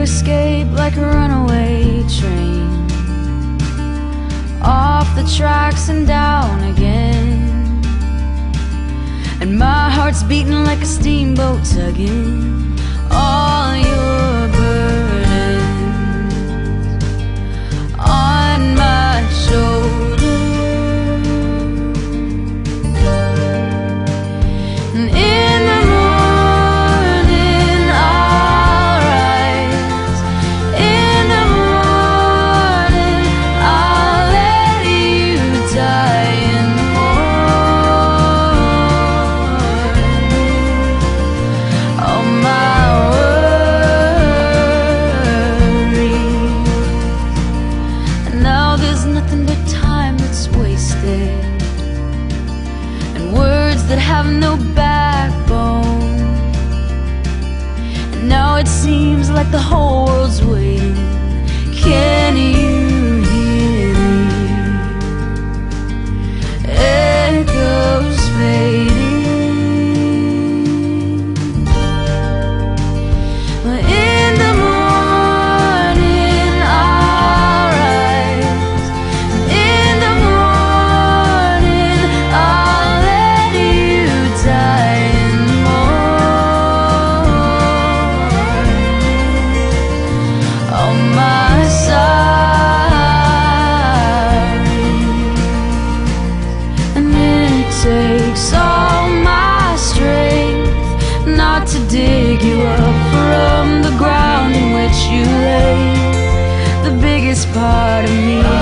escape like a runaway train. Off the tracks and down again. And my heart's beating like a steamboat tugging that have no backbone. And now it seems like the whole world's waiting. Can you part of me.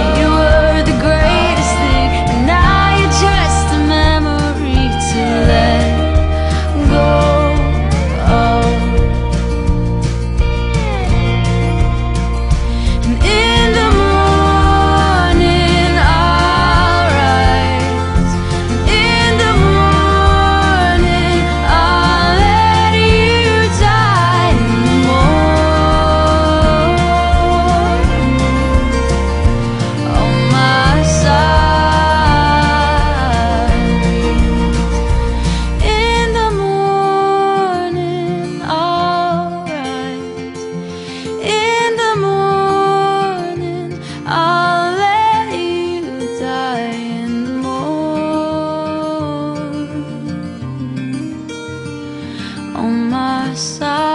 I saw.